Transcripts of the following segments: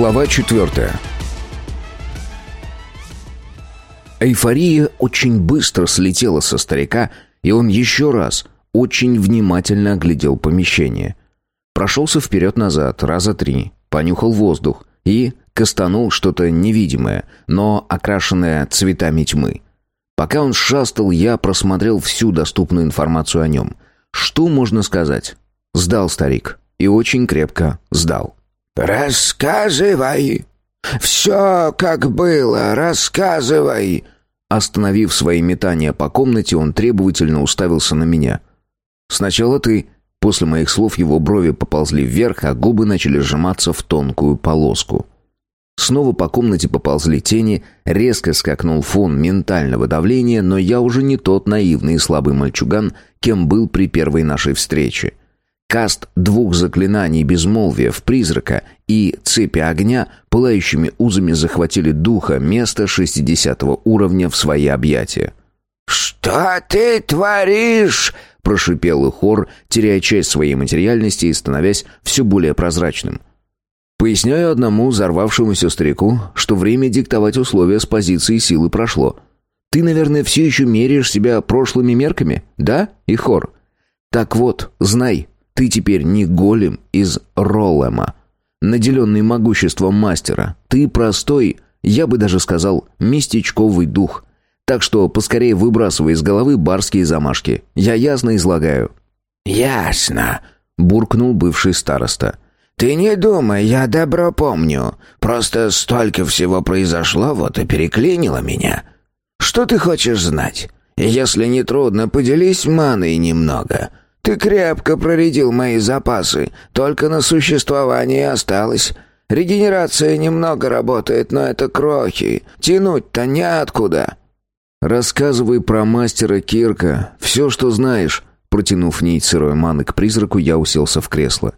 Глава четвертая. Эйфория очень быстро слетела со старика, и он еще раз очень внимательно оглядел помещение. Прошелся вперед-назад раза три, понюхал воздух и кастанул что-то невидимое, но окрашенное цветами тьмы. Пока он шастал, я просмотрел всю доступную информацию о нем. Что можно сказать? Сдал старик. И очень крепко сдал. «Рассказывай! Все, как было, рассказывай!» Остановив свои метания по комнате, он требовательно уставился на меня. «Сначала ты». После моих слов его брови поползли вверх, а губы начали сжиматься в тонкую полоску. Снова по комнате поползли тени, резко скакнул фон ментального давления, но я уже не тот наивный и слабый мальчуган, кем был при первой нашей встрече. Каст двух заклинаний безмолвия в призрака и цепи огня пылающими узами захватили духа места шестидесятого уровня в свои объятия. «Что ты творишь?» — прошипел хор, теряя часть своей материальности и становясь все более прозрачным. Поясняю одному взорвавшемуся старику, что время диктовать условия с позиции силы прошло. Ты, наверное, все еще меряешь себя прошлыми мерками, да, Ихор? Так вот, знай, ты теперь не голем из Роллема, наделенный могуществом мастера. Ты простой, я бы даже сказал, местечковый дух. Так что поскорее выбрасывай из головы барские замашки. Я ясно излагаю». «Ясно», — буркнул бывший староста. «Ты не думай, я добро помню. Просто столько всего произошло, вот и переклинило меня. Что ты хочешь знать? Если не трудно, поделись маной немного. Ты крепко проредил мои запасы, только на существование осталось. Регенерация немного работает, но это крохи. Тянуть-то неоткуда». «Рассказывай про мастера Кирка, все, что знаешь». Протянув нить сырой маны к призраку, я уселся в кресло.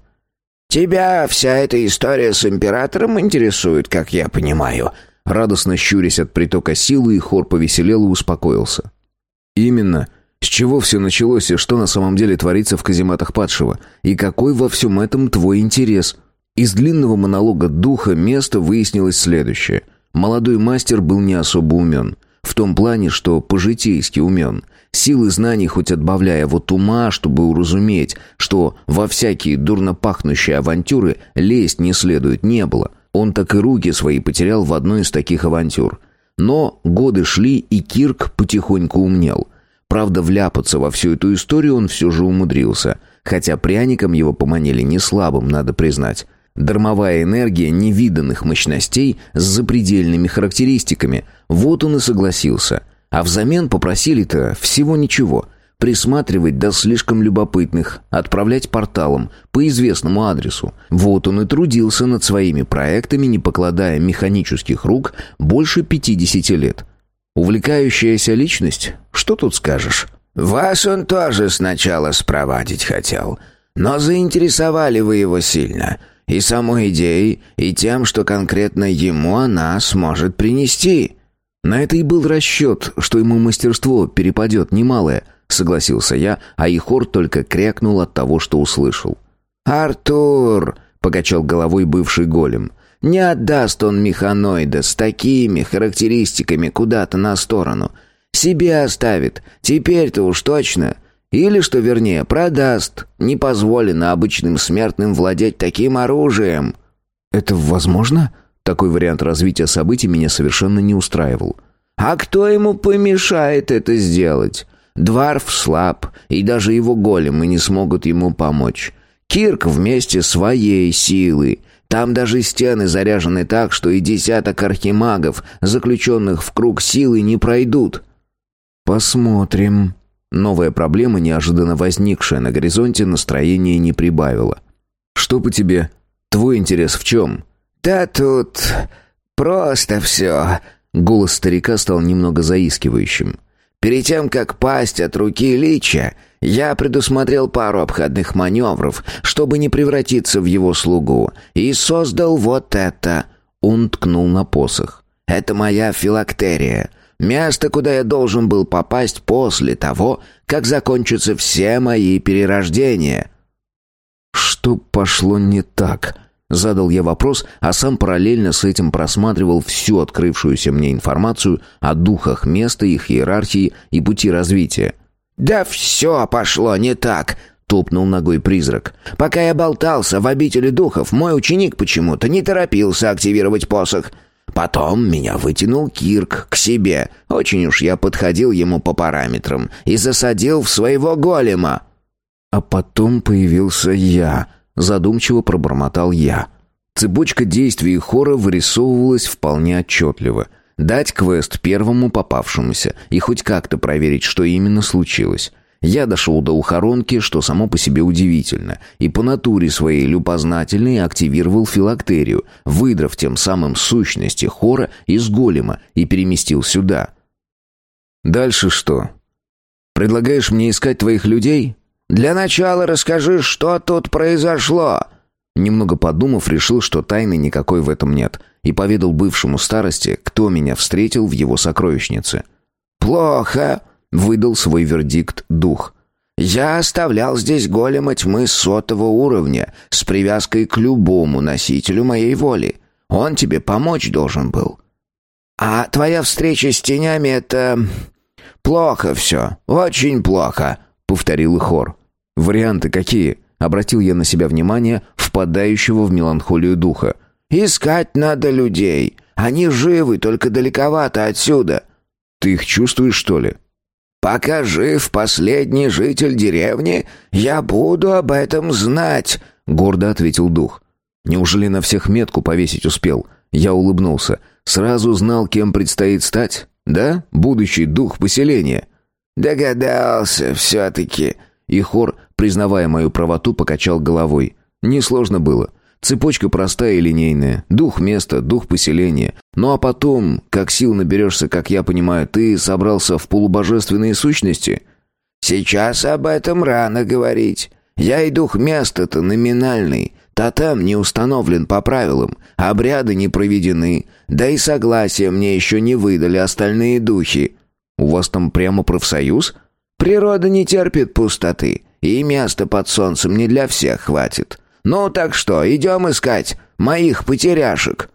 «Тебя вся эта история с императором интересует, как я понимаю». Радостно щурясь от притока силы, и хор повеселел и успокоился. «Именно. С чего все началось и что на самом деле творится в казематах падшего? И какой во всем этом твой интерес?» Из длинного монолога духа места выяснилось следующее. Молодой мастер был не особо умен. В том плане, что по-житейски умен. Силы знаний хоть отбавляя вот ума, чтобы уразуметь, что во всякие дурно пахнущие авантюры лезть не следует, не было. Он так и руки свои потерял в одной из таких авантюр. Но годы шли, и Кирк потихоньку умнел. Правда, вляпаться во всю эту историю он все же умудрился. Хотя пряником его поманили не слабым, надо признать. Дармовая энергия невиданных мощностей с запредельными характеристиками. Вот он и согласился – а взамен попросили-то всего ничего. Присматривать до слишком любопытных, отправлять порталом по известному адресу. Вот он и трудился над своими проектами, не покладая механических рук больше 50 лет. Увлекающаяся личность? Что тут скажешь? «Вас он тоже сначала спровадить хотел, но заинтересовали вы его сильно» и самой идеей, и тем, что конкретно ему она сможет принести. На это и был расчет, что ему мастерство перепадет немалое, согласился я, а Ихор только крякнул от того, что услышал. «Артур!» — покачал головой бывший голем. «Не отдаст он механоида с такими характеристиками куда-то на сторону. Себе оставит. Теперь-то уж точно. Или, что вернее, продаст. Не позволено обычным смертным владеть таким оружием». «Это возможно?» Такой вариант развития событий меня совершенно не устраивал. «А кто ему помешает это сделать? Дварф слаб, и даже его големы не смогут ему помочь. Кирк вместе своей силы. Там даже стены заряжены так, что и десяток архимагов, заключенных в круг силы, не пройдут». «Посмотрим». Новая проблема, неожиданно возникшая на горизонте, настроение не прибавила. «Что по тебе? Твой интерес в чем?» «Да тут просто все...» Голос старика стал немного заискивающим. «Перед тем, как пасть от руки Лича, я предусмотрел пару обходных маневров, чтобы не превратиться в его слугу, и создал вот это...» Он ткнул на посох. «Это моя филактерия. Место, куда я должен был попасть после того, как закончатся все мои перерождения». «Что пошло не так?» Задал я вопрос, а сам параллельно с этим просматривал всю открывшуюся мне информацию о духах места, их иерархии и пути развития. «Да все пошло не так», — топнул ногой призрак. «Пока я болтался в обители духов, мой ученик почему-то не торопился активировать посох. Потом меня вытянул Кирк к себе. Очень уж я подходил ему по параметрам и засадил в своего голема». А потом появился я, задумчиво пробормотал я. Цепочка действий хора вырисовывалась вполне отчетливо. Дать квест первому попавшемуся и хоть как-то проверить, что именно случилось. Я дошел до ухоронки, что само по себе удивительно, и по натуре своей любознательной активировал филактерию, выдрав тем самым сущности хора из голема и переместил сюда. «Дальше что? Предлагаешь мне искать твоих людей?» Для начала расскажи, что тут произошло». Немного подумав, решил, что тайны никакой в этом нет, и поведал бывшему старости, кто меня встретил в его сокровищнице. «Плохо», — выдал свой вердикт дух. «Я оставлял здесь голема тьмы сотого уровня, с привязкой к любому носителю моей воли. Он тебе помочь должен был. А твоя встреча с тенями — это... плохо все, очень плохо», — повторил хор. «Варианты какие?» — обратил я на себя внимание впадающего в меланхолию духа. «Искать надо людей. Они живы, только далековато отсюда». «Ты их чувствуешь, что ли?» «Пока жив последний житель деревни, я буду об этом знать», — гордо ответил дух. «Неужели на всех метку повесить успел?» Я улыбнулся. «Сразу знал, кем предстоит стать? Да? Будущий дух поселения?» «Догадался все-таки», и хор, признавая мою правоту, покачал головой. Несложно было. Цепочка простая и линейная. Дух места, дух поселения. Ну а потом, как сил наберешься, как я понимаю, ты собрался в полубожественные сущности? Сейчас об этом рано говорить. Я и дух места-то номинальный. Тотем не установлен по правилам, обряды не проведены, да и согласия мне еще не выдали остальные духи. У вас там прямо профсоюз? Природа не терпит пустоты, и места под солнцем не для всех хватит. Ну так что, идем искать моих потеряшек».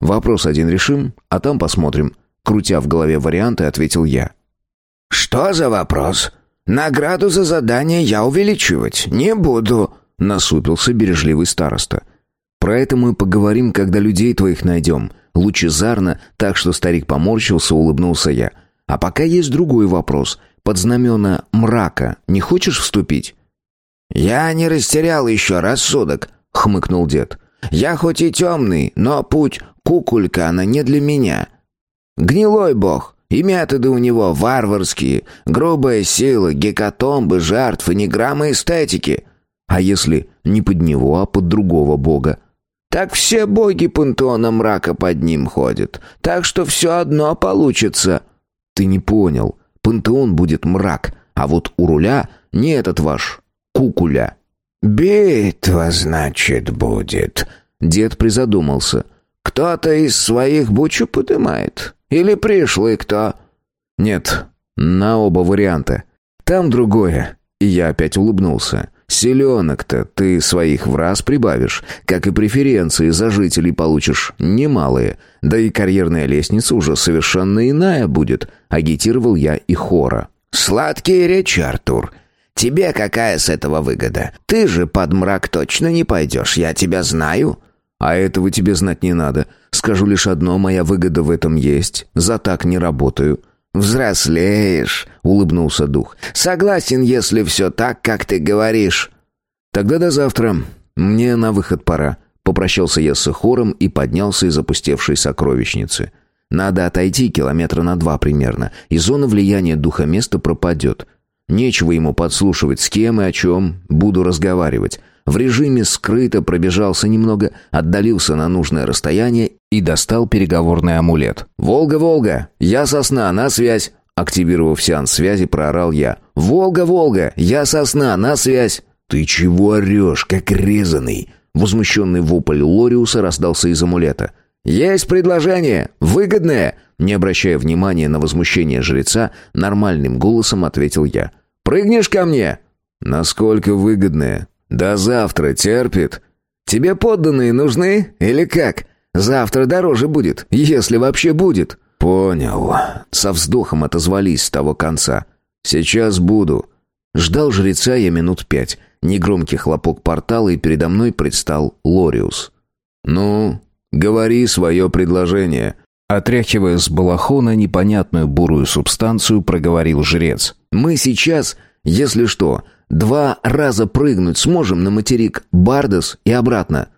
«Вопрос один решим, а там посмотрим», — крутя в голове варианты, ответил я. «Что за вопрос? Награду за задание я увеличивать не буду», — насупился бережливый староста. «Про это мы поговорим, когда людей твоих найдем», — лучезарно, так что старик поморщился, улыбнулся я. «А пока есть другой вопрос — под знамена мрака не хочешь вступить?» «Я не растерял еще рассудок», — хмыкнул дед. «Я хоть и темный, но путь кукулькана не для меня. Гнилой бог, и методы у него варварские, грубая сила, гекатомбы, жертв и ни эстетики. А если не под него, а под другого бога?» «Так все боги пантеона мрака под ним ходят, так что все одно получится». «Ты не понял. Пантеон будет мрак, а вот у руля не этот ваш кукуля». «Битва, значит, будет», — дед призадумался. «Кто-то из своих бучу подымает? Или пришлый кто?» «Нет, на оба варианта. Там другое». И я опять улыбнулся. «Селенок-то ты своих в раз прибавишь, как и преференции за жителей получишь немалые. Да и карьерная лестница уже совершенно иная будет», — агитировал я и хора. «Сладкие речи, Артур. Тебе какая с этого выгода? Ты же под мрак точно не пойдешь, я тебя знаю». «А этого тебе знать не надо. Скажу лишь одно, моя выгода в этом есть. За так не работаю». «Взрослеешь», — улыбнулся дух. «Согласен, если все так, как ты говоришь». «Тогда до завтра. Мне на выход пора». Попрощался я с хором и поднялся из опустевшей сокровищницы. Надо отойти километра на два примерно, и зона влияния духа места пропадет. Нечего ему подслушивать, с кем и о чем буду разговаривать. В режиме скрыто пробежался немного, отдалился на нужное расстояние и достал переговорный амулет. «Волга, Волга! Я сосна, на связь!» Активировав сеанс связи, проорал я. «Волга, Волга! Я сосна, на связь!» «Ты чего орешь, как резанный?» Возмущенный вопль Лориуса раздался из амулета. «Есть предложение! Выгодное!» Не обращая внимания на возмущение жреца, нормальным голосом ответил я. «Прыгнешь ко мне?» «Насколько выгодное?» «До завтра терпит?» Тебе подданные нужны или как? Завтра дороже будет, если вообще будет». «Понял». Со вздохом отозвались с того конца. «Сейчас буду». Ждал жреца я минут пять. Негромкий хлопок портала, и передо мной предстал Лориус. «Ну, говори свое предложение». Отряхивая с балахона непонятную бурую субстанцию, проговорил жрец. «Мы сейчас, если что, два раза прыгнуть сможем на материк Бардас и обратно».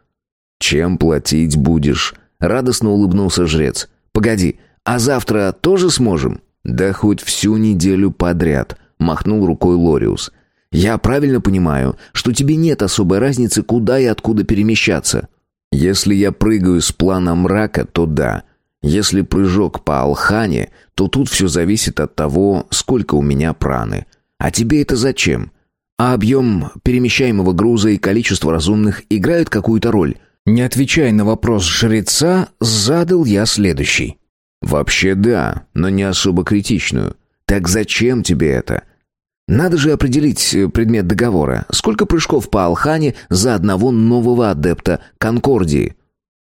«Чем платить будешь?» Радостно улыбнулся жрец. «Погоди, а завтра тоже сможем?» «Да хоть всю неделю подряд», — махнул рукой Лориус. «Я правильно понимаю, что тебе нет особой разницы, куда и откуда перемещаться?» «Если я прыгаю с плана мрака, то да. Если прыжок по Алхане, то тут все зависит от того, сколько у меня праны. А тебе это зачем? А объем перемещаемого груза и количество разумных играют какую-то роль? Не отвечая на вопрос жреца, задал я следующий. «Вообще да, но не особо критичную. Так зачем тебе это?» «Надо же определить э, предмет договора. Сколько прыжков по Алхане за одного нового адепта Конкордии?»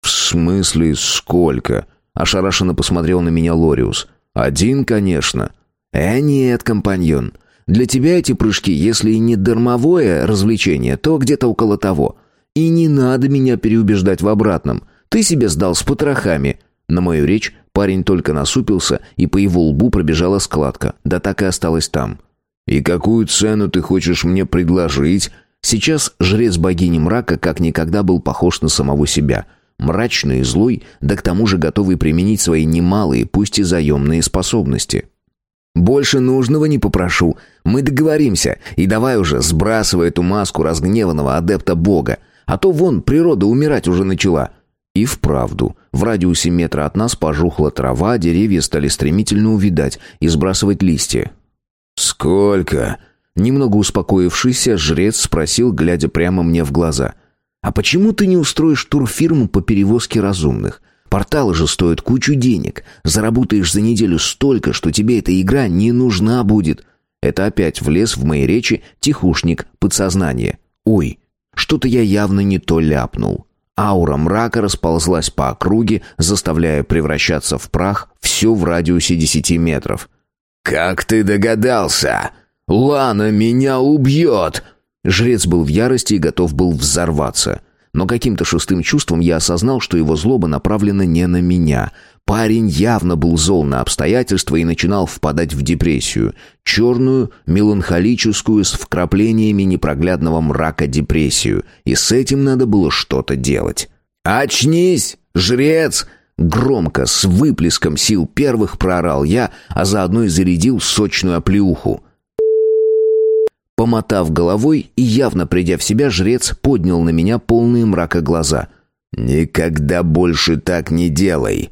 «В смысле сколько?» Ошарашенно посмотрел на меня Лориус. «Один, конечно». «Э, нет, компаньон. Для тебя эти прыжки, если и не дармовое развлечение, то где-то около того. И не надо меня переубеждать в обратном. Ты себе сдал с потрохами». На мою речь парень только насупился, и по его лбу пробежала складка. Да так и осталась там. «И какую цену ты хочешь мне предложить?» Сейчас жрец богини мрака как никогда был похож на самого себя – мрачный и злой, да к тому же готовый применить свои немалые, пусть и заемные способности. «Больше нужного не попрошу. Мы договоримся, и давай уже сбрасывай эту маску разгневанного адепта Бога, а то вон природа умирать уже начала». И вправду, в радиусе метра от нас пожухла трава, деревья стали стремительно увидать и сбрасывать листья. «Сколько?» Немного успокоившийся, жрец спросил, глядя прямо мне в глаза. А почему ты не устроишь турфирму по перевозке разумных? Порталы же стоят кучу денег. Заработаешь за неделю столько, что тебе эта игра не нужна будет. Это опять влез в мои речи тихушник подсознание. Ой, что-то я явно не то ляпнул. Аура мрака расползлась по округе, заставляя превращаться в прах все в радиусе десяти метров. «Как ты догадался? Лана меня убьет!» Жрец был в ярости и готов был взорваться. Но каким-то шестым чувством я осознал, что его злоба направлена не на меня. Парень явно был зол на обстоятельства и начинал впадать в депрессию. Черную, меланхолическую, с вкраплениями непроглядного мрака депрессию. И с этим надо было что-то делать. «Очнись, жрец!» Громко, с выплеском сил первых проорал я, а заодно и зарядил сочную оплеуху. Помотав головой и явно придя в себя, жрец поднял на меня полные мрака глаза. «Никогда больше так не делай!»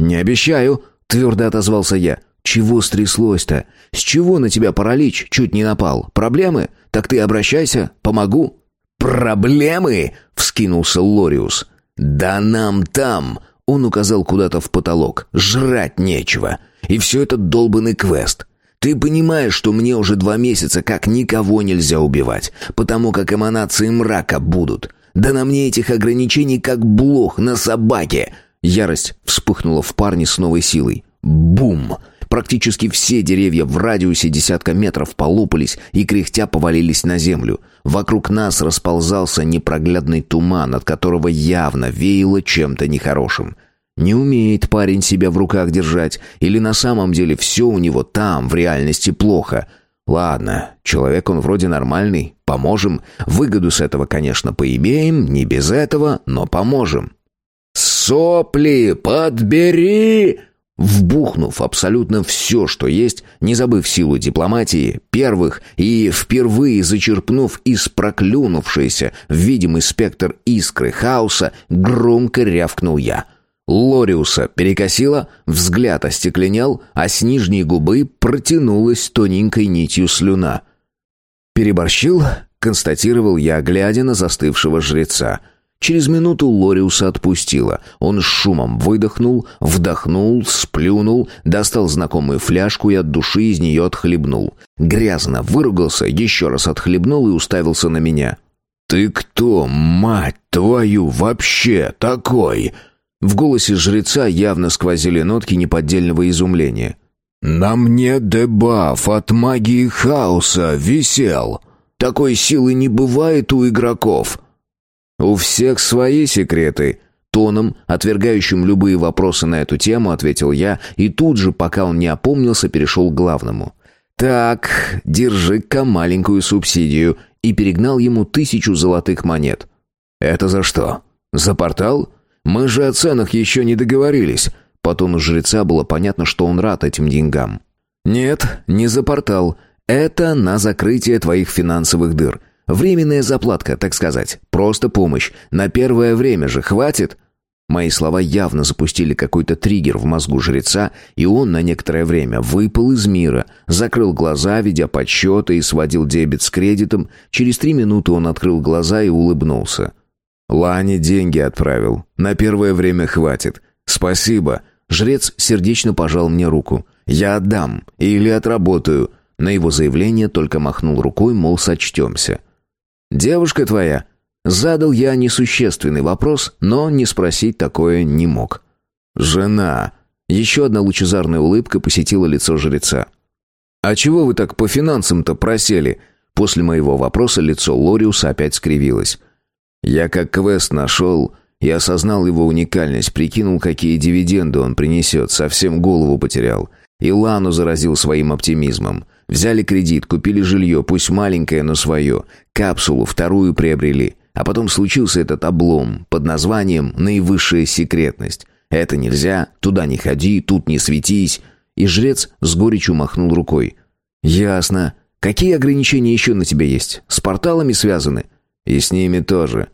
«Не обещаю», — твердо отозвался я. «Чего стряслось-то? С чего на тебя паралич чуть не напал? Проблемы? Так ты обращайся, помогу». «Проблемы?» — вскинулся Лориус. «Да нам там!» — он указал куда-то в потолок. «Жрать нечего. И все это долбанный квест. Ты понимаешь, что мне уже два месяца как никого нельзя убивать, потому как эманации мрака будут. Да на мне этих ограничений как блох на собаке. Ярость вспыхнула в парне с новой силой. Бум! Практически все деревья в радиусе десятка метров полопались и кряхтя повалились на землю. Вокруг нас расползался непроглядный туман, от которого явно веяло чем-то нехорошим. Не умеет парень себя в руках держать, или на самом деле все у него там, в реальности, плохо. Ладно, человек он вроде нормальный, поможем. Выгоду с этого, конечно, поимеем, не без этого, но поможем. «Сопли, подбери!» Вбухнув абсолютно все, что есть, не забыв силу дипломатии, первых и впервые зачерпнув из проклюнувшейся в видимый спектр искры хаоса, громко рявкнул я — Лориуса перекосило, взгляд остекленел, а с нижней губы протянулась тоненькой нитью слюна. «Переборщил?» — констатировал я, глядя на застывшего жреца. Через минуту Лориуса отпустило. Он с шумом выдохнул, вдохнул, сплюнул, достал знакомую фляжку и от души из нее отхлебнул. Грязно выругался, еще раз отхлебнул и уставился на меня. «Ты кто, мать твою, вообще такой?» В голосе жреца явно сквозили нотки неподдельного изумления. «На мне дебаф от магии хаоса висел. Такой силы не бывает у игроков». «У всех свои секреты», Тоном, отвергающим любые вопросы на эту тему, ответил я, и тут же, пока он не опомнился, перешел к главному. «Так, держи-ка маленькую субсидию», и перегнал ему тысячу золотых монет. «Это за что? За портал? Мы же о ценах еще не договорились». По тону жреца было понятно, что он рад этим деньгам. «Нет, не за портал. Это на закрытие твоих финансовых дыр. Временная заплатка, так сказать. Просто помощь. На первое время же хватит?» Мои слова явно запустили какой-то триггер в мозгу жреца, и он на некоторое время выпал из мира, закрыл глаза, ведя подсчеты и сводил дебет с кредитом. Через три минуты он открыл глаза и улыбнулся. «Лане деньги отправил. На первое время хватит. Спасибо». Жрец сердечно пожал мне руку. «Я отдам. Или отработаю». На его заявление только махнул рукой, мол, сочтемся. «Девушка твоя?» Задал я несущественный вопрос, но не спросить такое не мог. «Жена!» Еще одна лучезарная улыбка посетила лицо жреца. «А чего вы так по финансам-то просели?» После моего вопроса лицо Лориуса опять скривилось. «Я как квест нашел и осознал его уникальность, прикинул, какие дивиденды он принесет, совсем голову потерял. И Лану заразил своим оптимизмом. Взяли кредит, купили жилье, пусть маленькое, но свое. Капсулу вторую приобрели. А потом случился этот облом под названием «наивысшая секретность». Это нельзя, туда не ходи, тут не светись. И жрец с горечью махнул рукой. «Ясно. Какие ограничения еще на тебя есть? С порталами связаны?» «И с ними тоже.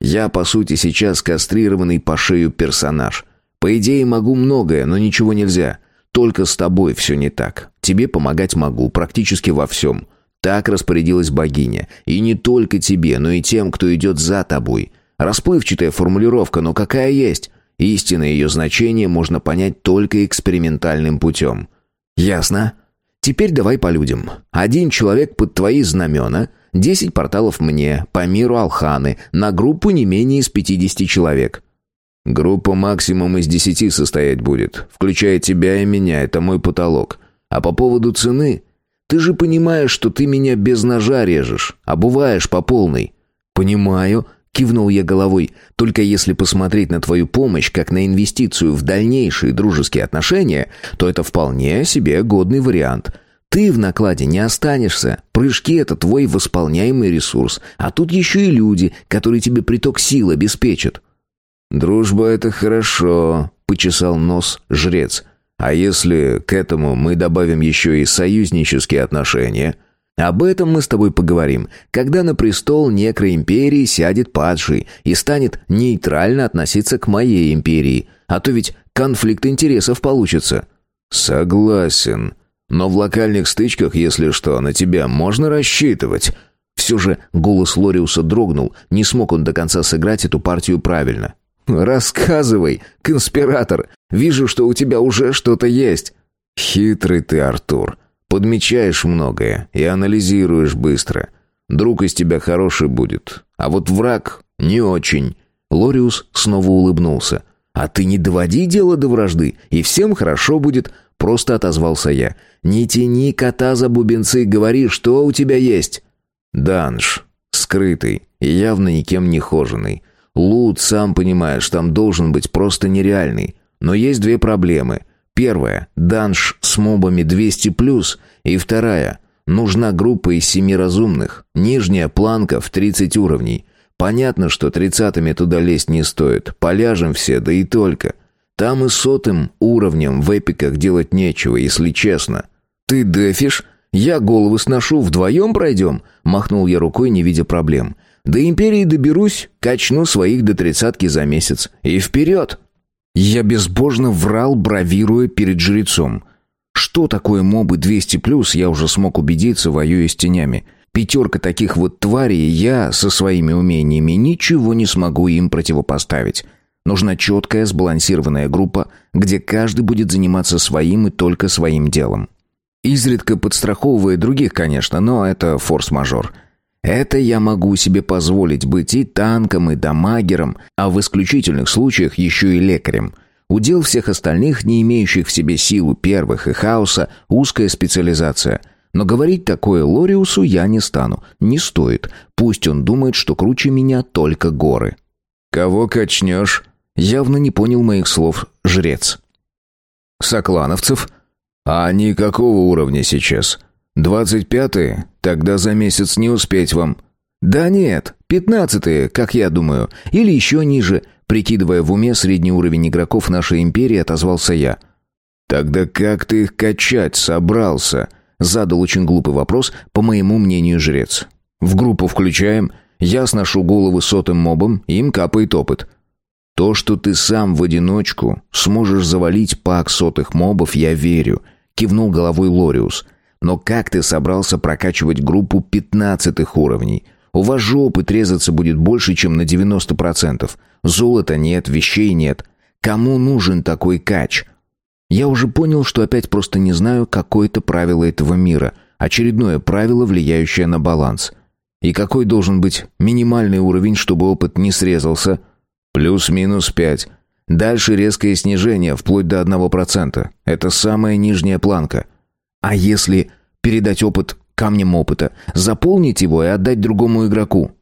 Я, по сути, сейчас кастрированный по шею персонаж. По идее, могу многое, но ничего нельзя. Только с тобой все не так. Тебе помогать могу, практически во всем. Так распорядилась богиня. И не только тебе, но и тем, кто идет за тобой. Расплывчатая формулировка, но какая есть. Истинное ее значение можно понять только экспериментальным путем. Ясно? Теперь давай по людям. Один человек под твои знамена, десять порталов мне, по миру Алханы, на группу не менее из пятидесяти человек. Группа максимум из десяти состоять будет, включая тебя и меня, это мой потолок. А по поводу цены... Ты же понимаешь, что ты меня без ножа режешь, обуваешь по полной». «Понимаю», — кивнул я головой, «только если посмотреть на твою помощь как на инвестицию в дальнейшие дружеские отношения, то это вполне себе годный вариант». Ты в накладе не останешься. Прыжки — это твой восполняемый ресурс. А тут еще и люди, которые тебе приток сил обеспечат». «Дружба — это хорошо», — почесал нос жрец. А если к этому мы добавим еще и союзнические отношения? Об этом мы с тобой поговорим, когда на престол некроимперии сядет падший и станет нейтрально относиться к моей империи, а то ведь конфликт интересов получится. Согласен. Но в локальных стычках, если что, на тебя можно рассчитывать. Все же голос Лориуса дрогнул, не смог он до конца сыграть эту партию правильно. «Рассказывай, конспиратор. Вижу, что у тебя уже что-то есть». «Хитрый ты, Артур. Подмечаешь многое и анализируешь быстро. Друг из тебя хороший будет, а вот враг не очень». Лориус снова улыбнулся. «А ты не доводи дело до вражды, и всем хорошо будет», — просто отозвался я. «Не тяни кота за бубенцы, говори, что у тебя есть». «Данж. Скрытый и явно никем не хоженый. Лут, сам понимаешь, там должен быть просто нереальный. Но есть две проблемы. Первая – данж с мобами 200+, и вторая – нужна группа из семи разумных, нижняя планка в 30 уровней. Понятно, что тридцатыми туда лезть не стоит, поляжем все, да и только. Там и сотым уровнем в эпиках делать нечего, если честно. «Ты дефишь? Я голову сношу, вдвоем пройдем?» – махнул я рукой, не видя проблем – до империи доберусь, качну своих до тридцатки за месяц. И вперед!» Я безбожно врал, бравируя перед жрецом. Что такое мобы 200+, я уже смог убедиться, воюя с тенями. Пятерка таких вот тварей, я со своими умениями ничего не смогу им противопоставить. Нужна четкая, сбалансированная группа, где каждый будет заниматься своим и только своим делом. Изредка подстраховывая других, конечно, но это форс-мажор. Это я могу себе позволить быть и танком, и дамагером, а в исключительных случаях еще и лекарем. Удел всех остальных, не имеющих в себе силу первых и хаоса, узкая специализация. Но говорить такое Лориусу я не стану. Не стоит. Пусть он думает, что круче меня только горы. «Кого качнешь?» Явно не понял моих слов жрец. «Соклановцев?» «А они какого уровня сейчас?» «Двадцать пятые? Тогда за месяц не успеть вам». «Да нет, пятнадцатые, как я думаю. Или еще ниже». Прикидывая в уме средний уровень игроков нашей империи, отозвался я. «Тогда как ты их качать собрался?» Задал очень глупый вопрос, по моему мнению, жрец. «В группу включаем, я сношу головы сотым мобам, им капает опыт». «То, что ты сам в одиночку сможешь завалить пак сотых мобов, я верю», — кивнул головой Лориус. Но как ты собрался прокачивать группу пятнадцатых уровней? У вас же опыт резаться будет больше, чем на 90%. Золота нет, вещей нет. Кому нужен такой кач? Я уже понял, что опять просто не знаю какое-то правило этого мира. Очередное правило, влияющее на баланс. И какой должен быть минимальный уровень, чтобы опыт не срезался? Плюс-минус пять. Дальше резкое снижение, вплоть до одного процента. Это самая нижняя планка. А если передать опыт камнем опыта, заполнить его и отдать другому игроку?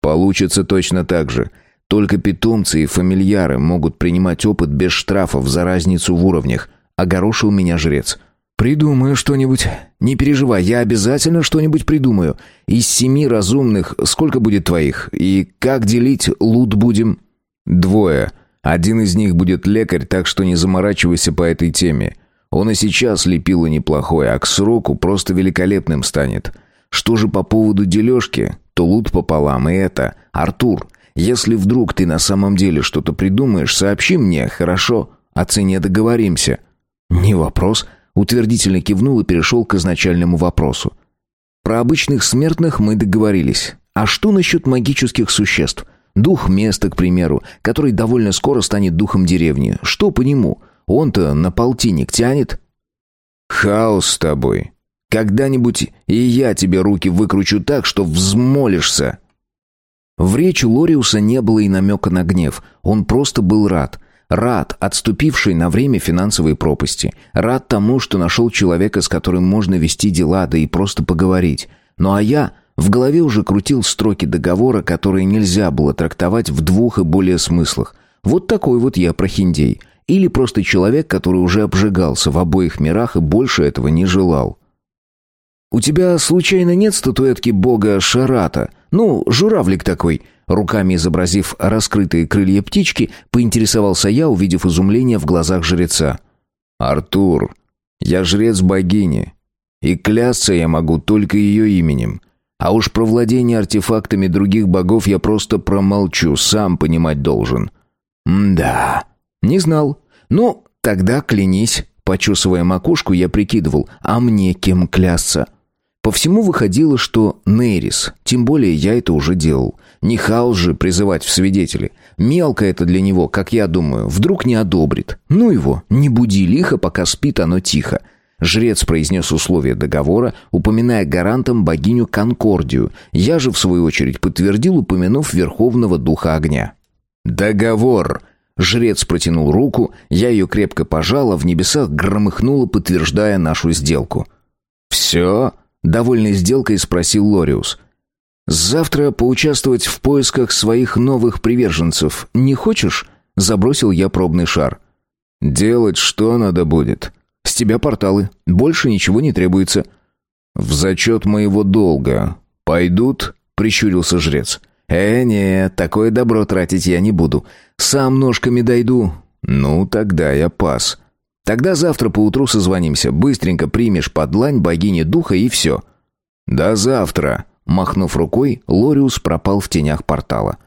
Получится точно так же. Только питомцы и фамильяры могут принимать опыт без штрафов за разницу в уровнях, огорошил меня жрец. Придумаю что-нибудь. Не переживай, я обязательно что-нибудь придумаю. Из семи разумных сколько будет твоих? И как делить лут будем? Двое. Один из них будет лекарь, так что не заморачивайся по этой теме. Он и сейчас лепило неплохой, а к сроку просто великолепным станет. Что же по поводу дележки, то лут пополам, и это... Артур, если вдруг ты на самом деле что-то придумаешь, сообщи мне, хорошо? О цене договоримся». «Не вопрос», — утвердительно кивнул и перешел к изначальному вопросу. «Про обычных смертных мы договорились. А что насчет магических существ?» Дух места, к примеру, который довольно скоро станет духом деревни. Что по нему? Он-то на полтинник тянет. Хаос с тобой. Когда-нибудь и я тебе руки выкручу так, что взмолишься. В речи Лориуса не было и намека на гнев. Он просто был рад. Рад, отступившей на время финансовой пропасти. Рад тому, что нашел человека, с которым можно вести дела, да и просто поговорить. Ну а я в голове уже крутил строки договора, которые нельзя было трактовать в двух и более смыслах. Вот такой вот я прохиндей. Или просто человек, который уже обжигался в обоих мирах и больше этого не желал. «У тебя случайно нет статуэтки бога Шарата? Ну, журавлик такой?» Руками изобразив раскрытые крылья птички, поинтересовался я, увидев изумление в глазах жреца. «Артур, я жрец богини, и клясться я могу только ее именем. А уж про владение артефактами других богов я просто промолчу, сам понимать должен». «М-да, не знал. Ну, тогда клянись. Почесывая макушку, я прикидывал, а мне кем клясться? По всему выходило, что Нейрис, тем более я это уже делал. Не хаос же призывать в свидетели. Мелко это для него, как я думаю, вдруг не одобрит. Ну его, не буди лихо, пока спит оно тихо. Жрец произнес условия договора, упоминая гарантом богиню Конкордию. Я же, в свою очередь, подтвердил, упомянув Верховного Духа Огня. «Договор!» Жрец протянул руку, я ее крепко пожала, в небесах громыхнуло, подтверждая нашу сделку. «Все?» — довольный сделкой спросил Лориус. «Завтра поучаствовать в поисках своих новых приверженцев не хочешь?» — забросил я пробный шар. «Делать что надо будет?» «С тебя порталы. Больше ничего не требуется». «В зачет моего долга. Пойдут?» — прищурился жрец. «Э, нет, такое добро тратить я не буду. Сам ножками дойду». «Ну, тогда я пас». «Тогда завтра поутру созвонимся. Быстренько примешь под длань богини духа и все». «До завтра», — махнув рукой, Лориус пропал в тенях портала.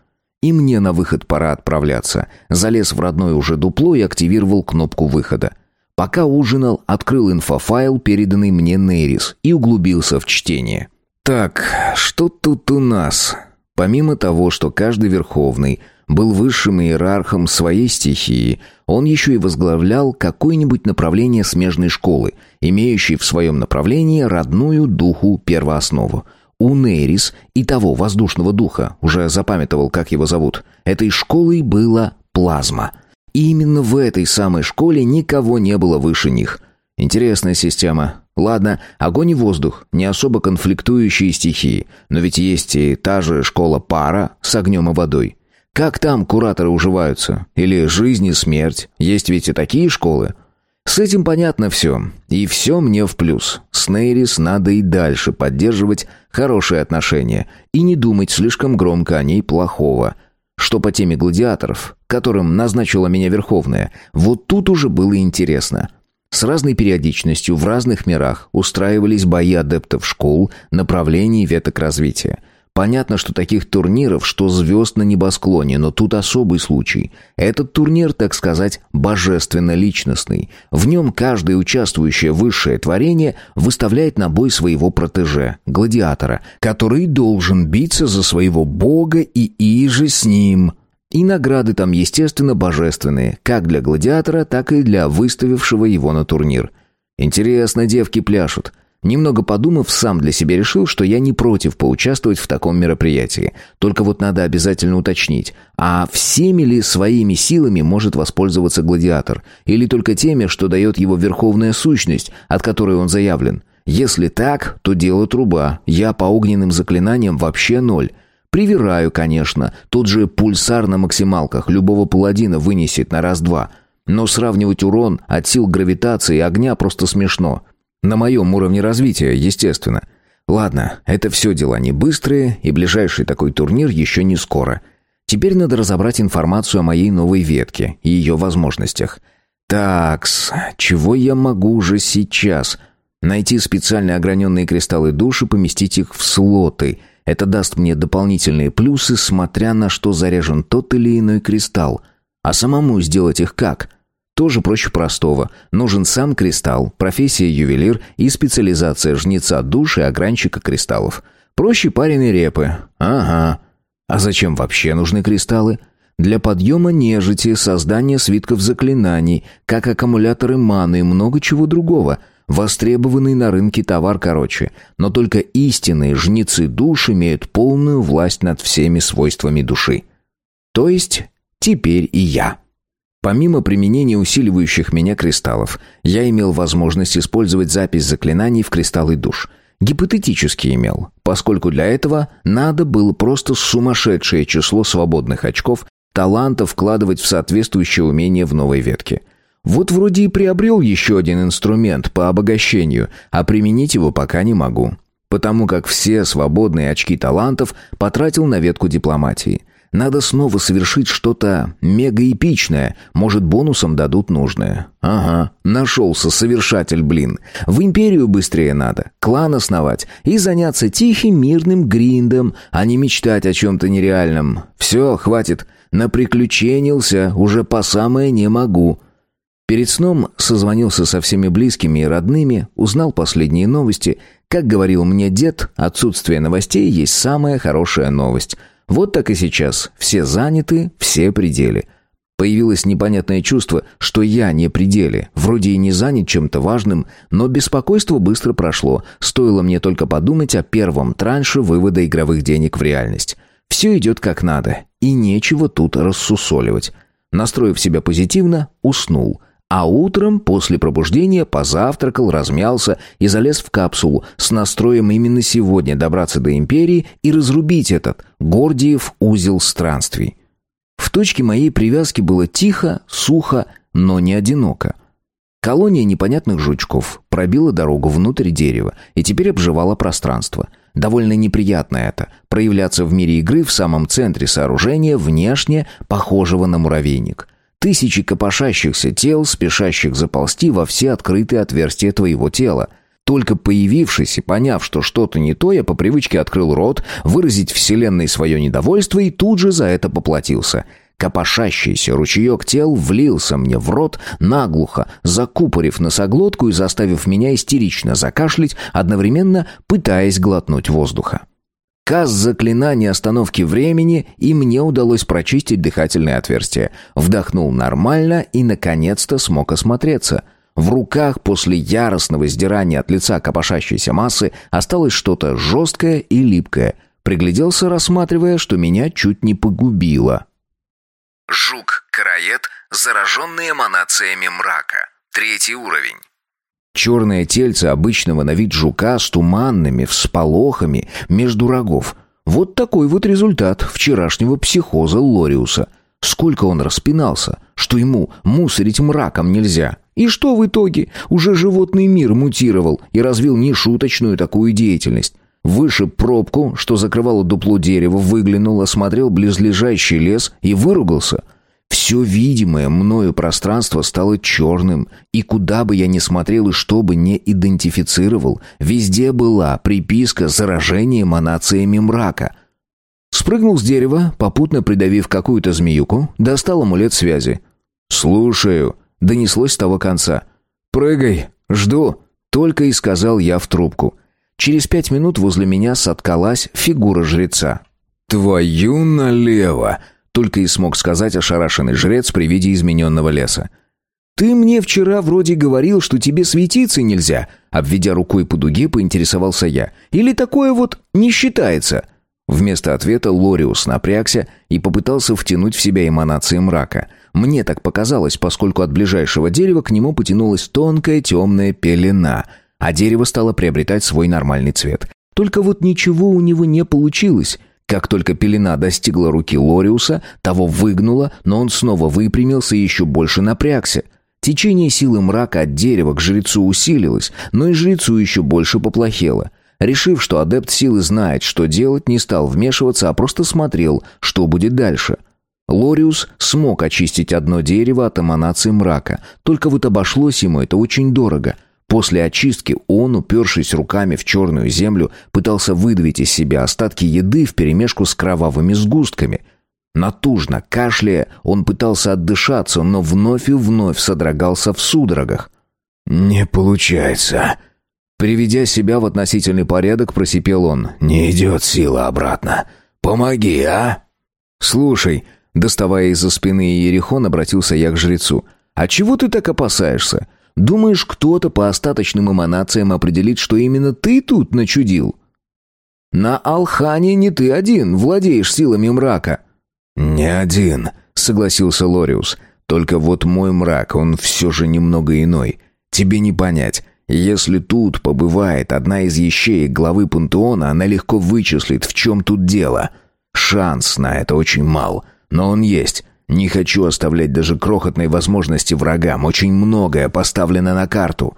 И мне на выход пора отправляться. Залез в родное уже дупло и активировал кнопку выхода. Пока ужинал, открыл инфофайл, переданный мне Нейрис, и углубился в чтение. «Так, что тут у нас?» Помимо того, что каждый верховный был высшим иерархом своей стихии, он еще и возглавлял какое-нибудь направление смежной школы, имеющей в своем направлении родную духу первооснову. у Нейрис и того воздушного духа, уже запамятовал, как его зовут, этой школой была плазма. И именно в этой самой школе никого не было выше них. Интересная система. Ладно, огонь и воздух, не особо конфликтующие стихии, но ведь есть и та же школа пара с огнем и водой. Как там кураторы уживаются? Или жизнь и смерть? Есть ведь и такие школы. С этим понятно все. И все мне в плюс. С Нейрис надо и дальше поддерживать хорошие отношения и не думать слишком громко о ней плохого. Что по теме гладиаторов, которым назначила меня Верховная, вот тут уже было интересно. С разной периодичностью в разных мирах устраивались бои адептов школ, направлений веток развития – Понятно, что таких турниров, что звезд на небосклоне, но тут особый случай. Этот турнир, так сказать, божественно-личностный. В нем каждое участвующее высшее творение выставляет на бой своего протеже, гладиатора, который должен биться за своего бога и иже с ним. И награды там, естественно, божественные, как для гладиатора, так и для выставившего его на турнир. Интересно, девки пляшут. Немного подумав, сам для себя решил, что я не против поучаствовать в таком мероприятии. Только вот надо обязательно уточнить, а всеми ли своими силами может воспользоваться гладиатор? Или только теми, что дает его верховная сущность, от которой он заявлен? Если так, то дело труба. Я по огненным заклинаниям вообще ноль. Привираю, конечно. Тот же пульсар на максималках любого паладина вынесет на раз-два. Но сравнивать урон от сил гравитации и огня просто смешно. На моем уровне развития, естественно. Ладно, это все дела не быстрые, и ближайший такой турнир еще не скоро. Теперь надо разобрать информацию о моей новой ветке и ее возможностях. Такс, чего я могу уже сейчас? Найти специальные ограненные кристаллы души, поместить их в слоты. Это даст мне дополнительные плюсы, смотря на что заряжен тот или иной кристалл. А самому сделать их как? Тоже проще простого. Нужен сам кристалл, профессия ювелир и специализация жнеца души и огранщика кристаллов. Проще пареной репы. Ага. А зачем вообще нужны кристаллы? Для подъема нежити, создания свитков заклинаний, как аккумуляторы маны и много чего другого. Востребованный на рынке товар короче. Но только истинные жнецы душ имеют полную власть над всеми свойствами души. То есть теперь и я. Помимо применения усиливающих меня кристаллов, я имел возможность использовать запись заклинаний в кристаллы душ. Гипотетически имел, поскольку для этого надо было просто сумасшедшее число свободных очков, талантов вкладывать в соответствующее умение в новой ветке. Вот вроде и приобрел еще один инструмент по обогащению, а применить его пока не могу. Потому как все свободные очки талантов потратил на ветку дипломатии – надо снова совершить что-то мегаэпичное. Может, бонусом дадут нужное. Ага, нашелся совершатель, блин. В империю быстрее надо. Клан основать. И заняться тихим мирным гриндом, а не мечтать о чем-то нереальном. Все, хватит. Наприключенился, уже по самое не могу. Перед сном созвонился со всеми близкими и родными, узнал последние новости. Как говорил мне дед, отсутствие новостей есть самая хорошая новость – вот так и сейчас. Все заняты, все пределы. Появилось непонятное чувство, что я не пределе. Вроде и не занят чем-то важным, но беспокойство быстро прошло. Стоило мне только подумать о первом транше вывода игровых денег в реальность. Все идет как надо, и нечего тут рассусоливать. Настроив себя позитивно, уснул – а утром, после пробуждения, позавтракал, размялся и залез в капсулу с настроем именно сегодня добраться до Империи и разрубить этот Гордиев узел странствий. В точке моей привязки было тихо, сухо, но не одиноко. Колония непонятных жучков пробила дорогу внутрь дерева и теперь обживала пространство. Довольно неприятно это – проявляться в мире игры в самом центре сооружения, внешне похожего на муравейник – Тысячи копошащихся тел, спешащих заползти во все открытые отверстия твоего тела. Только появившись и поняв, что что-то не то, я по привычке открыл рот, выразить вселенной свое недовольство и тут же за это поплатился. Копошащийся ручеек тел влился мне в рот, наглухо, закупорив носоглотку и заставив меня истерично закашлять, одновременно пытаясь глотнуть воздуха. Каз заклинания остановки времени, и мне удалось прочистить дыхательное отверстие. Вдохнул нормально и, наконец-то, смог осмотреться. В руках после яростного сдирания от лица копошащейся массы осталось что-то жесткое и липкое. Пригляделся, рассматривая, что меня чуть не погубило. Жук-караед, зараженный эманациями мрака. Третий уровень. Черное тельце обычного на вид жука с туманными всполохами между рогов. Вот такой вот результат вчерашнего психоза Лориуса. Сколько он распинался, что ему мусорить мраком нельзя. И что в итоге? Уже животный мир мутировал и развил нешуточную такую деятельность. Выше пробку, что закрывало дупло дерева, выглянул, осмотрел близлежащий лес и выругался. Все видимое мною пространство стало черным, и куда бы я ни смотрел и что бы не идентифицировал, везде была приписка «Заражение эманациями мрака». Спрыгнул с дерева, попутно придавив какую-то змеюку, достал амулет связи. «Слушаю», — донеслось с того конца. «Прыгай, жду», — только и сказал я в трубку. Через пять минут возле меня соткалась фигура жреца. «Твою налево!» — только и смог сказать ошарашенный жрец при виде измененного леса. «Ты мне вчера вроде говорил, что тебе светиться нельзя», — обведя рукой по дуге, поинтересовался я. «Или такое вот не считается?» Вместо ответа Лориус напрягся и попытался втянуть в себя эманации мрака. Мне так показалось, поскольку от ближайшего дерева к нему потянулась тонкая темная пелена — а дерево стало приобретать свой нормальный цвет. Только вот ничего у него не получилось. Как только пелена достигла руки Лориуса, того выгнуло, но он снова выпрямился и еще больше напрягся. Течение силы мрака от дерева к жрецу усилилось, но и жрецу еще больше поплохело. Решив, что адепт силы знает, что делать, не стал вмешиваться, а просто смотрел, что будет дальше. Лориус смог очистить одно дерево от эманации мрака, только вот обошлось ему это очень дорого — После очистки он, упершись руками в черную землю, пытался выдавить из себя остатки еды вперемешку с кровавыми сгустками. Натужно, кашляя, он пытался отдышаться, но вновь и вновь содрогался в судорогах. «Не получается». Приведя себя в относительный порядок, просипел он. «Не идет сила обратно. Помоги, а?» «Слушай», доставая из-за спины Иерихон, обратился я к жрецу. «А чего ты так опасаешься? Думаешь, кто-то по остаточным эманациям определит, что именно ты тут начудил? На Алхане не ты один владеешь силами мрака. Не один, согласился Лориус. Только вот мой мрак, он все же немного иной. Тебе не понять. Если тут побывает одна из ящеек главы пантеона, она легко вычислит, в чем тут дело. Шанс на это очень мал, но он есть. Не хочу оставлять даже крохотной возможности врагам. Очень многое поставлено на карту.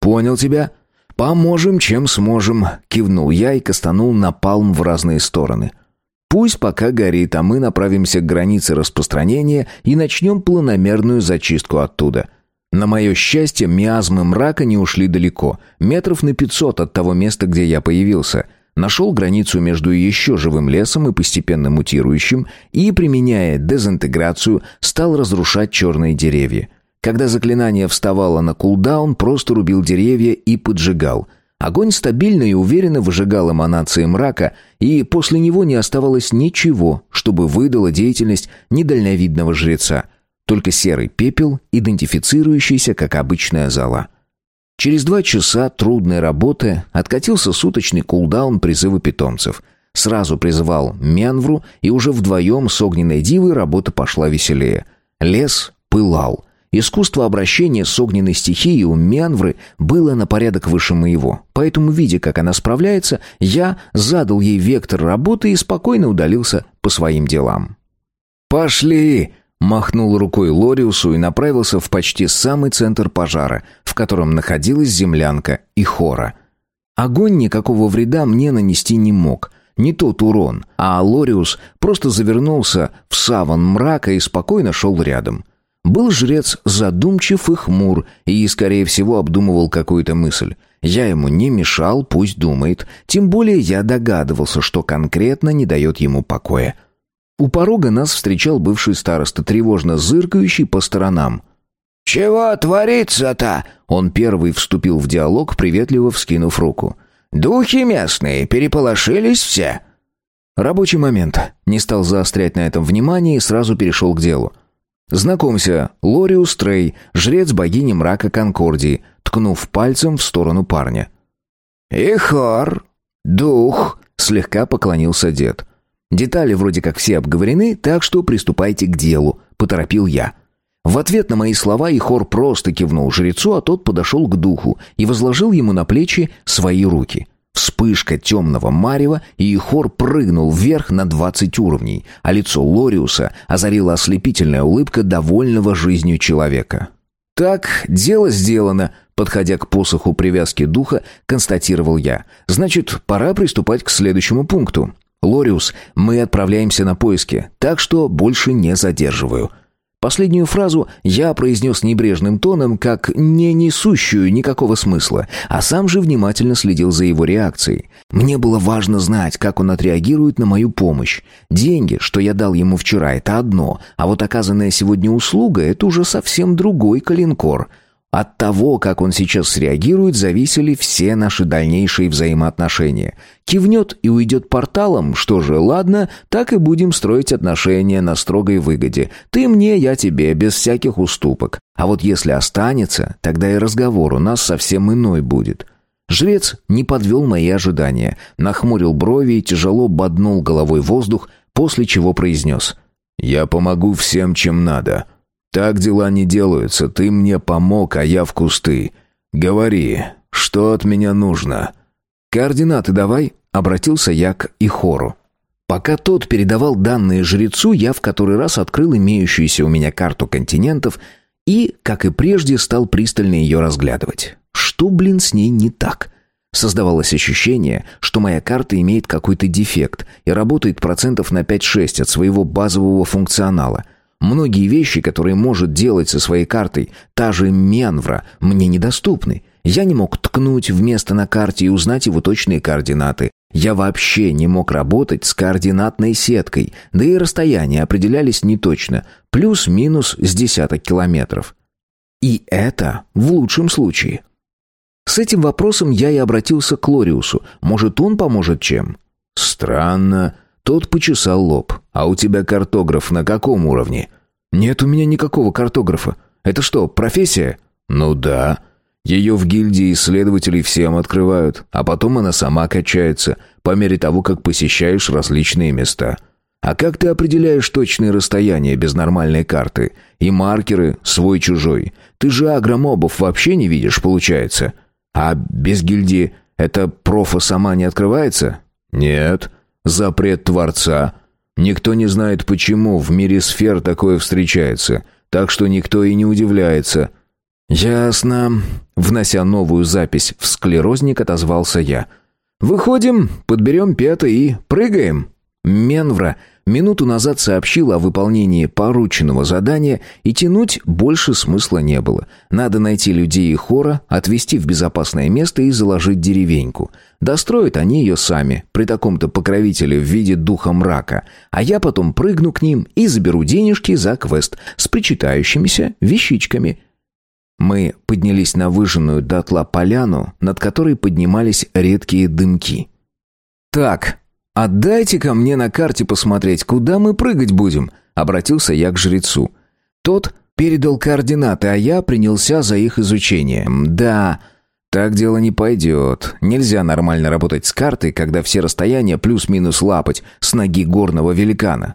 Понял тебя? Поможем, чем сможем, кивнул я и кастанул на палм в разные стороны. Пусть пока горит, а мы направимся к границе распространения и начнем планомерную зачистку оттуда. На мое счастье, миазмы мрака не ушли далеко, метров на пятьсот от того места, где я появился — нашел границу между еще живым лесом и постепенно мутирующим и, применяя дезинтеграцию, стал разрушать черные деревья. Когда заклинание вставало на кулдаун, просто рубил деревья и поджигал. Огонь стабильно и уверенно выжигал эманации мрака, и после него не оставалось ничего, чтобы выдало деятельность недальновидного жреца. Только серый пепел, идентифицирующийся как обычная зала. Через два часа трудной работы откатился суточный кулдаун призыва питомцев. Сразу призывал Менвру, и уже вдвоем с огненной дивой работа пошла веселее. Лес пылал. Искусство обращения с огненной стихией у Менвры было на порядок выше моего. Поэтому, видя, как она справляется, я задал ей вектор работы и спокойно удалился по своим делам. «Пошли!» Махнул рукой Лориусу и направился в почти самый центр пожара, в котором находилась землянка и хора. Огонь никакого вреда мне нанести не мог. Не тот урон, а Лориус просто завернулся в саван мрака и спокойно шел рядом. Был жрец задумчив и хмур, и, скорее всего, обдумывал какую-то мысль. Я ему не мешал, пусть думает, тем более я догадывался, что конкретно не дает ему покоя. У порога нас встречал бывший староста, тревожно зыркающий по сторонам. «Чего творится-то?» Он первый вступил в диалог, приветливо вскинув руку. «Духи местные переполошились все?» Рабочий момент. Не стал заострять на этом внимание и сразу перешел к делу. Знакомься, Лориус Трей, жрец богини мрака Конкордии, ткнув пальцем в сторону парня. «Ихор, дух», — слегка поклонился дед. «Детали вроде как все обговорены, так что приступайте к делу», — поторопил я. В ответ на мои слова Ихор просто кивнул жрецу, а тот подошел к духу и возложил ему на плечи свои руки. Вспышка темного марева, и Ихор прыгнул вверх на двадцать уровней, а лицо Лориуса озарила ослепительная улыбка довольного жизнью человека. «Так, дело сделано», — подходя к посоху привязки духа, констатировал я. «Значит, пора приступать к следующему пункту. Лориус, мы отправляемся на поиски, так что больше не задерживаю. Последнюю фразу я произнес небрежным тоном, как не несущую никакого смысла, а сам же внимательно следил за его реакцией. Мне было важно знать, как он отреагирует на мою помощь. Деньги, что я дал ему вчера, это одно, а вот оказанная сегодня услуга — это уже совсем другой калинкор — от того, как он сейчас среагирует, зависели все наши дальнейшие взаимоотношения. Кивнет и уйдет порталом, что же, ладно, так и будем строить отношения на строгой выгоде. Ты мне, я тебе, без всяких уступок. А вот если останется, тогда и разговор у нас совсем иной будет. Жрец не подвел мои ожидания, нахмурил брови и тяжело боднул головой воздух, после чего произнес «Я помогу всем, чем надо». Так дела не делаются. Ты мне помог, а я в кусты. Говори, что от меня нужно? Координаты давай, обратился я к Ихору. Пока тот передавал данные жрецу, я в который раз открыл имеющуюся у меня карту континентов и, как и прежде, стал пристально ее разглядывать. Что, блин, с ней не так? Создавалось ощущение, что моя карта имеет какой-то дефект и работает процентов на 5-6 от своего базового функционала – Многие вещи, которые может делать со своей картой та же Менвра, мне недоступны. Я не мог ткнуть в место на карте и узнать его точные координаты. Я вообще не мог работать с координатной сеткой, да и расстояния определялись неточно, плюс-минус с десяток километров. И это в лучшем случае. С этим вопросом я и обратился к Лориусу. Может, он поможет чем? Странно. Тот почесал лоб. «А у тебя картограф на каком уровне?» «Нет у меня никакого картографа. Это что, профессия?» «Ну да. Ее в гильдии исследователей всем открывают, а потом она сама качается, по мере того, как посещаешь различные места. А как ты определяешь точные расстояния без нормальной карты? И маркеры свой-чужой? Ты же агромобов вообще не видишь, получается. А без гильдии эта профа сама не открывается?» «Нет. Запрет Творца. Никто не знает, почему в мире сфер такое встречается, так что никто и не удивляется. «Ясно». Внося новую запись в склерозник, отозвался я. «Выходим, подберем пята и прыгаем». Менвра минуту назад сообщил о выполнении порученного задания, и тянуть больше смысла не было. Надо найти людей и хора, отвезти в безопасное место и заложить деревеньку. Достроят они ее сами, при таком-то покровителе в виде духа мрака, а я потом прыгну к ним и заберу денежки за квест с причитающимися вещичками. Мы поднялись на выжженную дотла поляну, над которой поднимались редкие дымки. «Так, «Отдайте-ка мне на карте посмотреть, куда мы прыгать будем», — обратился я к жрецу. Тот передал координаты, а я принялся за их изучение. «Да, так дело не пойдет. Нельзя нормально работать с картой, когда все расстояния плюс-минус лапать с ноги горного великана.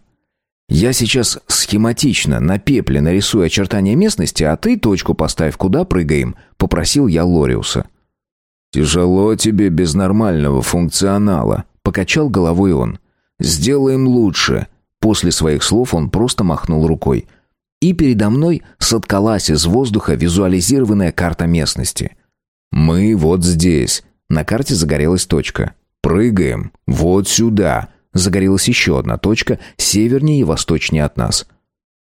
Я сейчас схематично на пепле нарисую очертания местности, а ты точку поставь, куда прыгаем», — попросил я Лориуса. «Тяжело тебе без нормального функционала», Покачал головой он. «Сделаем лучше». После своих слов он просто махнул рукой. И передо мной соткалась из воздуха визуализированная карта местности. «Мы вот здесь». На карте загорелась точка. «Прыгаем. Вот сюда». Загорелась еще одна точка, севернее и восточнее от нас.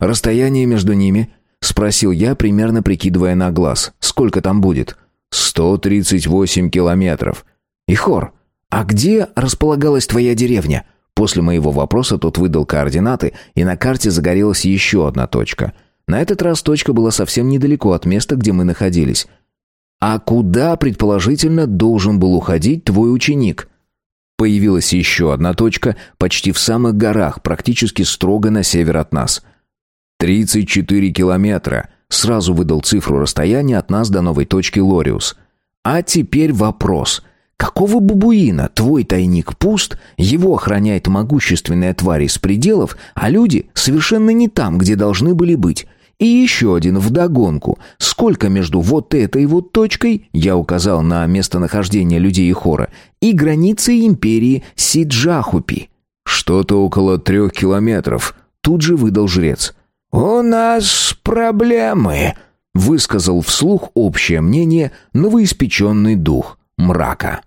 «Расстояние между ними?» — спросил я, примерно прикидывая на глаз. «Сколько там будет?» «Сто тридцать восемь километров». «Ихор, «А где располагалась твоя деревня?» После моего вопроса тот выдал координаты, и на карте загорелась еще одна точка. На этот раз точка была совсем недалеко от места, где мы находились. «А куда, предположительно, должен был уходить твой ученик?» Появилась еще одна точка, почти в самых горах, практически строго на север от нас. «Тридцать четыре километра», — сразу выдал цифру расстояния от нас до новой точки Лориус. «А теперь вопрос. Какого бабуина твой тайник пуст, его охраняет могущественная тварь из пределов, а люди совершенно не там, где должны были быть?» И еще один вдогонку. Сколько между вот этой вот точкой, я указал на местонахождение людей и хора, и границей империи Сиджахупи? Что-то около трех километров. Тут же выдал жрец. «У нас проблемы», — высказал вслух общее мнение новоиспеченный дух мрака.